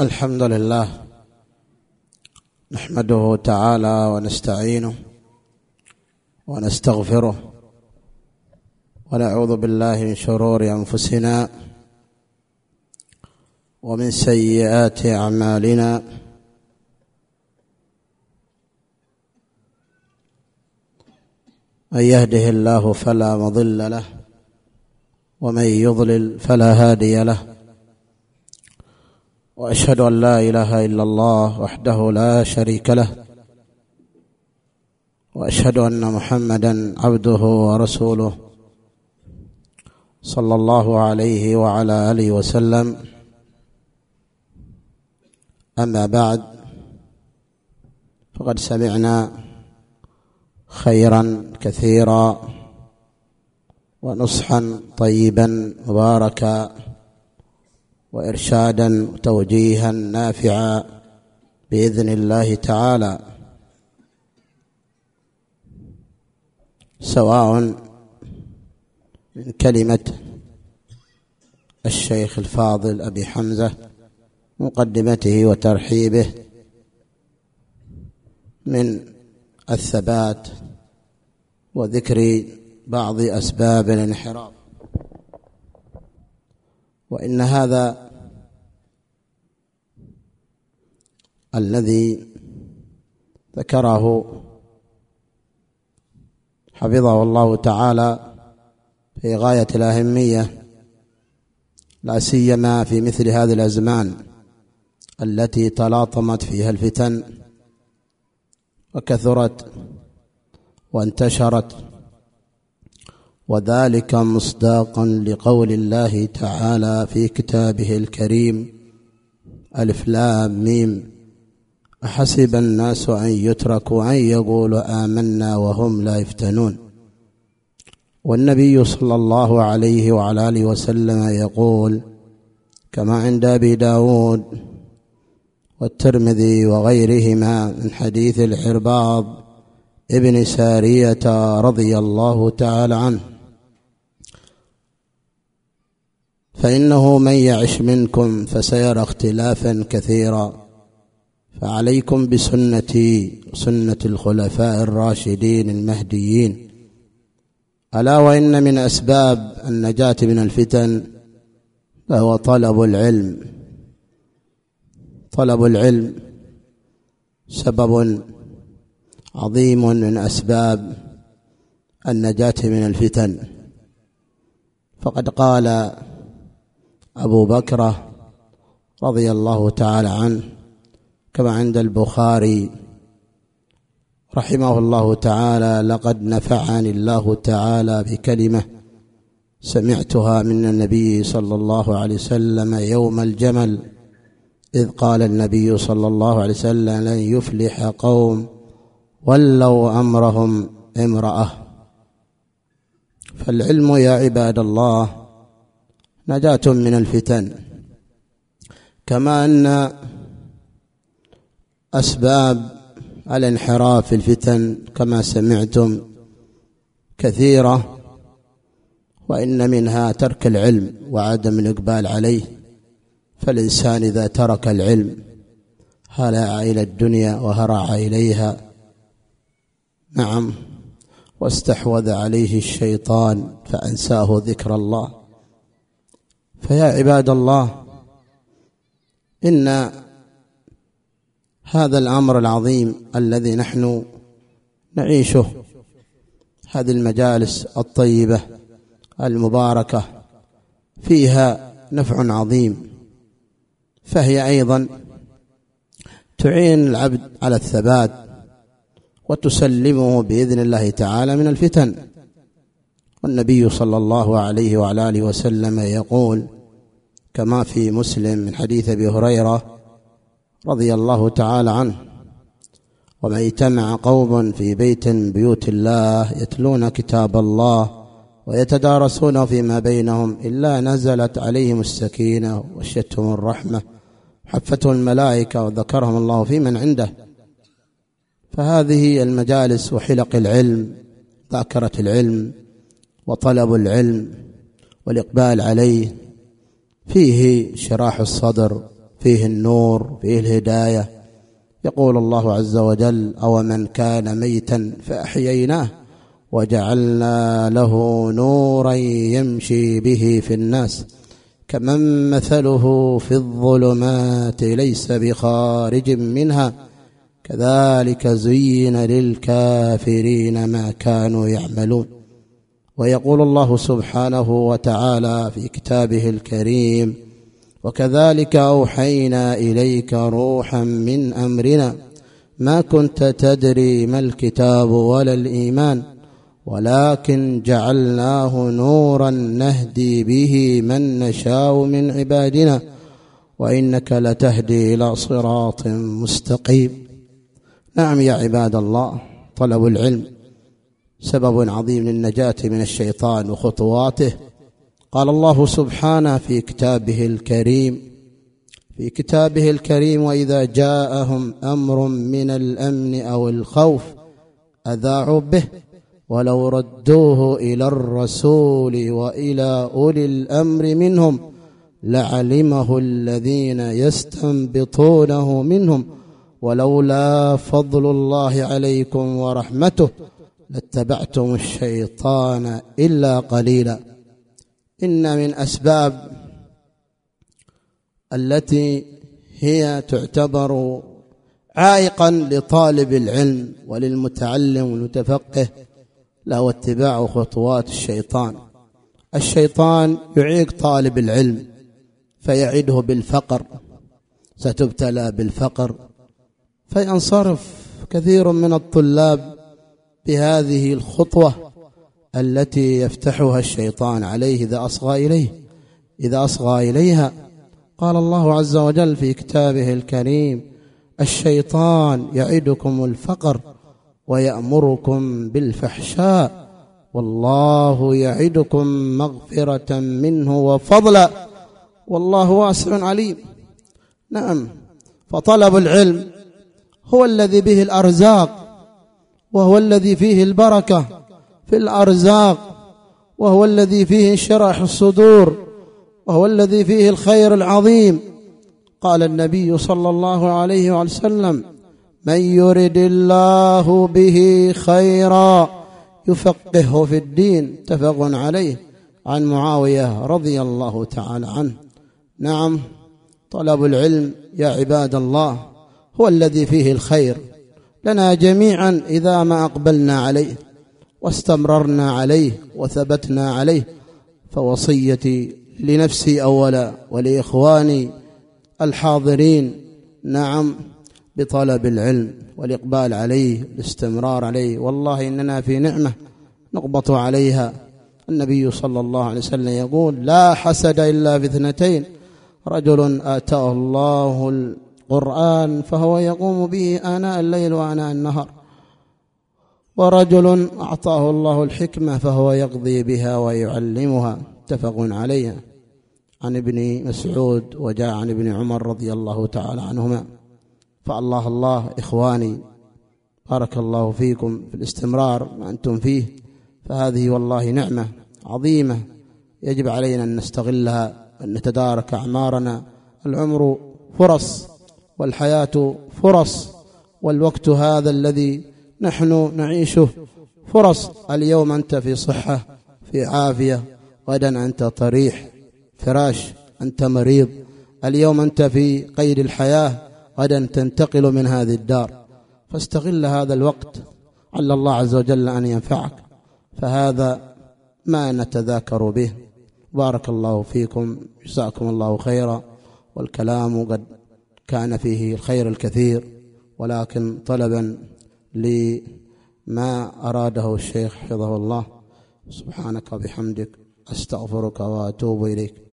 الحمد لله نحمده تعالى ونستعينه ونستغفره ونعوذ بالله من شرور انفسنا ومن سيئات اعمالنا من يهده الله فلا مضل له ومن يضلل فلا هادي له وأشهد أن لا إله إلا الله وحده لا شريك له وأشهد أن محمدا عبده ورسوله صلى الله عليه وعلى آله وسلم. أما بعد فقد سمعنا خيرا كثيرا ونصحا طيبا مباركا. وإرشادا وتوجيها نافعا بإذن الله تعالى. سواء من كلمة الشيخ الفاضل أبي حمزة مقدمته وترحيبه من الثبات وذكر بعض أسباب الانحراف. وإن هذا الذي ذكره حفظه الله تعالى في غاية الأهمية لا سيما في مثل هذه الأزمان التي تلاطمت فيها الفتن وكثرت وانتشرت. وذلك مصداقا لقول الله تعالى في كتابه الكريم ألف لام ميم. أحسب الناس أن يتركوا أن يقولوا آمنا وهم لا يفتنون. والنبي صلى الله عليه وعلى آله وسلم يقول كما عند أبي داود والترمذي وغيرهما من حديث العرباض ابن سارية رضي الله تعالى عنه. فإنه من يعش منكم فسيرى اختلافا كثيرا. فعليكم بسنتي وسنه الخلفاء الراشدين المهديين. ألا وإن من أسباب النجاة من الفتن فهو طلب العلم. طلب العلم سبب عظيم من أسباب النجاة من الفتن. فقد قال أبو بكر رضي الله تعالى عنه كما عند البخاري رحمه الله تعالى لقد نفعني الله تعالى بكلمة سمعتها من النبي صلى الله عليه وسلم يوم الجمل إذ قال النبي صلى الله عليه وسلم لن يفلح قوم ولوا أمرهم امرأة. فالعلم يا عباد الله نجاة من الفتن كما أن أسباب الانحراف في الفتن كما سمعتم كثيرة وإن منها ترك العلم وعدم الإقبال عليه فالإنسان إذا ترك العلم هلع إلى الدنيا وهرع إليها. نعم واستحوذ عليه الشيطان فأنساه ذكر الله. فيا عباد الله إن هذا الأمر العظيم الذي نحن نعيشه. هذه المجالس الطيبة المباركة فيها نفع عظيم. فهي أيضا تعين العبد على الثبات وتسلمه بإذن الله تعالى من الفتن. والنبي صلى الله عليه وعلى آله وسلم يقول كما في مسلم من حديث أبي هريرة رضي الله تعالى عنه. وما اجتمع قوم في بيت من بيوت الله يتلون كتاب الله ويتدارسونه فيما بينهم إلا نزلت عليهم السكينة وشتهم الرحمة حفتهم الملائكة وذكرهم الله في من عنده. فهذه المجالس وحلق العلم ذاكرة العلم وطلب العلم والإقبال عليه فيه شراح الصدر فيه النور فيه الهداية. يقول الله عز وجل أو من كان ميتا فاحييناه وجعلنا له نورا يمشي به في الناس كمن مثله في الظلمات ليس بخارج منها كذلك زين للكافرين ما كانوا يعملون. ويقول الله سبحانه وتعالى في كتابه الكريم وكذلك أوحينا إليك روحا من أمرنا. ما كنت تدري ما الكتاب ولا الإيمان ولكن جعلناه نورا نهدي به من نشاء من عبادنا وإنك لتهدي إلى صراط مستقيم. نعم يا عباد الله طلب العلم سبب عظيم للنجاة من الشيطان وخطواته قال الله سبحانه في كتابه الكريم في كتابه الكريم وإذا جاءهم أمر من الأمن أو الخوف أذاعوا به ولو ردوه إلى الرسول وإلى أولي الأمر منهم لعلمه الذين يستنبطونه منهم ولولا فضل الله عليكم ورحمته لاتبعتم الشيطان إلا قليلا. إن من أسباب التي هي تعتبر عائقا لطالب العلم وللمتعلم والمتفقه له اتباع خطوات الشيطان. الشيطان يعيق طالب العلم فيعده بالفقر ستبتلى بالفقر. فينصرف كثير من الطلاب بهذه الخطوة. التي يفتحها الشيطان عليه إذا أصغى إليه إذا أصغى إليها. قال الله عز وجل في كتابه الكريم الشيطان يعدكم الفقر ويأمركم بالفحشاء والله يعدكم مغفرة منه وفضلا والله واسع عليم. نعم فطلب العلم هو الذي به الأرزاق وهو الذي فيه البركة. في الأرزاق وهو الذي فيه انشراح الصدور وهو الذي فيه الخير العظيم. قال النبي صلى الله عليه وسلم من يرد الله به خيرا يفقهه في الدين اتفق عليه عن معاوية رضي الله تعالى عنه. نعم طلب العلم يا عباد الله هو الذي فيه الخير لنا جميعا إذا ما أقبلنا عليه. واستمررنا عليه وثبتنا عليه فوصيتي لنفسي أولا ولإخواني الحاضرين نعم بطلب العلم والإقبال عليه الاستمرار عليه. والله إننا في نعمة نقبط عليها. النبي صلى الله عليه وسلم يقول لا حسد إلا في اثنتين رجل آتاه الله القرآن فهو يقوم به آناء الليل وآناء النهار. ورجل أعطاه الله الحكمة فهو يقضي بها ويعلمها متفق عليها عن ابن مسعود وجاء عن ابن عمر رضي الله تعالى عنهما. فالله الله إخواني بارك الله فيكم في الاستمرار ما أنتم فيه فهذه والله نعمة عظيمة يجب علينا أن نستغلها أن نتدارك أعمارنا. العمر فرص والحياة فرص والوقت هذا الذي نحن نعيشه فرص. اليوم أنت في صحة في عافية. غدا أنت طريح. فراش أنت مريض. اليوم أنت في قيد الحياة. غدا تنتقل من هذه الدار. فاستغل هذا الوقت. عل الله عز وجل أن ينفعك. فهذا ما نتذاكر به. بارك الله فيكم. جزاكم الله خيرا. والكلام قد كان فيه الخير الكثير. ولكن طلبا لما أراده الشيخ حفظه الله. سبحانك وبحمدك أستغفرك وأتوب إليك.